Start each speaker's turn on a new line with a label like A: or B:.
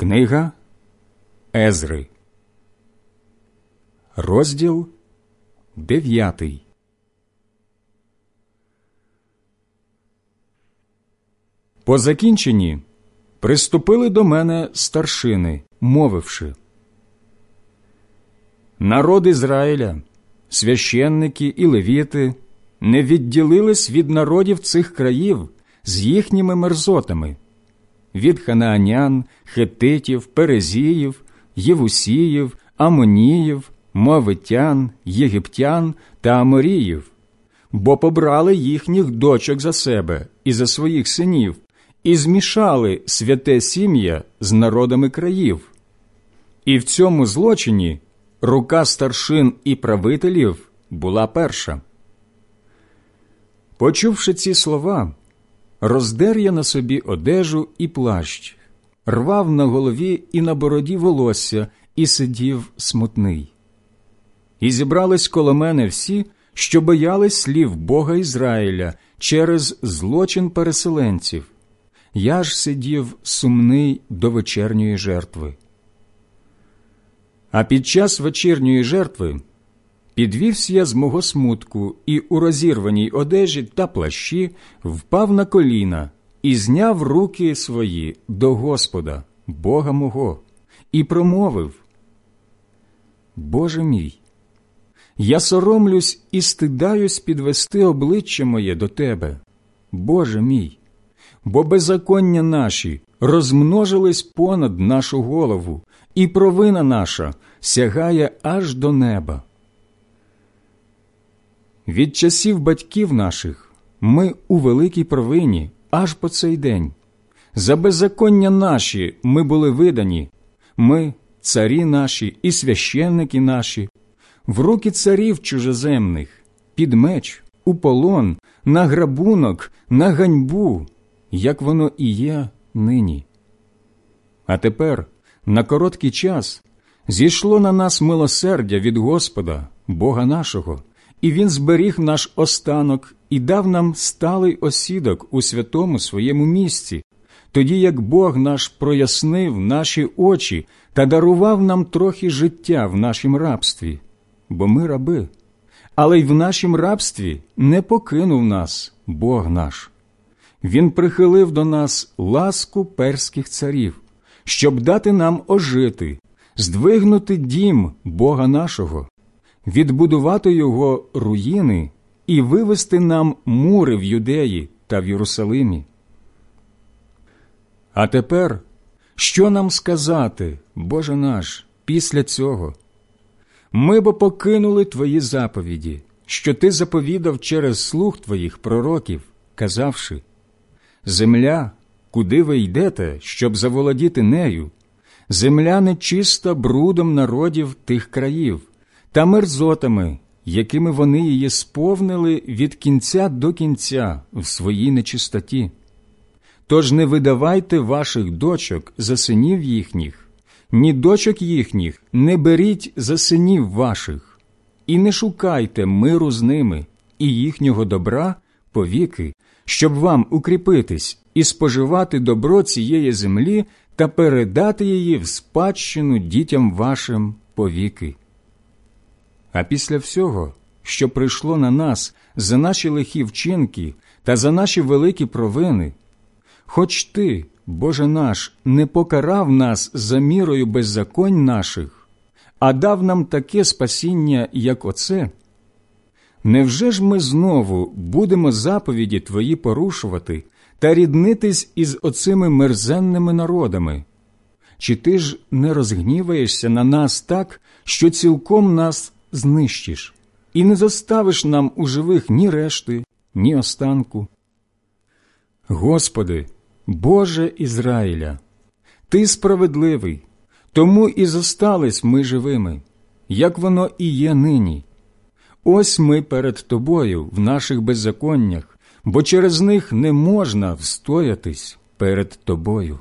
A: Книга Езри, розділ дев'ятий. По закінченні приступили до мене старшини, мовивши. Народ Ізраїля, священники і левіти не відділились від народів цих країв з їхніми мерзотами від ханаанян, хетитів, перезіїв, євусіїв, амоніїв, мовитян, єгиптян та аморіїв, бо побрали їхніх дочок за себе і за своїх синів, і змішали святе сім'я з народами країв. І в цьому злочині рука старшин і правителів була перша. Почувши ці слова, роздер я на собі одежу і плащ, рвав на голові і на бороді волосся і сидів смутний. І зібрались коло мене всі, що боялись слів Бога Ізраїля через злочин переселенців. Я ж сидів сумний до вечірньої жертви. А під час вечірньої жертви Підвівся я з мого смутку і у розірваній одежі та плащі впав на коліна і зняв руки свої до Господа, Бога мого, і промовив: Боже мій, я соромлюсь і стидаюсь підвести обличчя моє до Тебе, Боже мій, бо беззаконня наші розмножились понад нашу голову, і провина наша сягає аж до неба. Від часів батьків наших ми у великій провині аж по цей день. За беззаконня наші ми були видані, ми, царі наші і священники наші, в руки царів чужеземних, під меч, у полон, на грабунок, на ганьбу, як воно і є нині. А тепер, на короткий час, зійшло на нас милосердя від Господа, Бога нашого і Він зберіг наш останок і дав нам сталий осідок у святому своєму місці, тоді як Бог наш прояснив наші очі та дарував нам трохи життя в нашім рабстві, бо ми раби, але й в нашім рабстві не покинув нас Бог наш. Він прихилив до нас ласку перських царів, щоб дати нам ожити, здвигнути дім Бога нашого відбудувати його руїни і вивести нам мури в Юдеї та в Єрусалимі. А тепер що нам сказати, Боже наш, після цього? Ми бо покинули Твої заповіді, що Ти заповідав через слух Твоїх пророків, казавши Земля, куди ви йдете, щоб заволодіти нею, земля нечиста брудом народів тих країв та мерзотами, якими вони її сповнили від кінця до кінця в своїй нечистоті. Тож не видавайте ваших дочок за синів їхніх, ні дочок їхніх не беріть за синів ваших, і не шукайте миру з ними і їхнього добра повіки, щоб вам укріпитись і споживати добро цієї землі та передати її в спадщину дітям вашим повіки. А після всього, що прийшло на нас за наші лихі вчинки та за наші великі провини, хоч ти, Боже наш, не покарав нас за мірою беззаконь наших, а дав нам таке спасіння, як оце, невже ж ми знову будемо заповіді Твої порушувати та ріднитись із оцими мерзенними народами? Чи ти ж не розгніваєшся на нас так, що цілком нас знищиш, і не заставиш нам у живих ні решти, ні останку. Господи, Боже Ізраїля, Ти справедливий, тому і зостались ми живими, як воно і є нині. Ось ми перед Тобою в наших беззаконнях, бо через них не можна встоятись перед Тобою.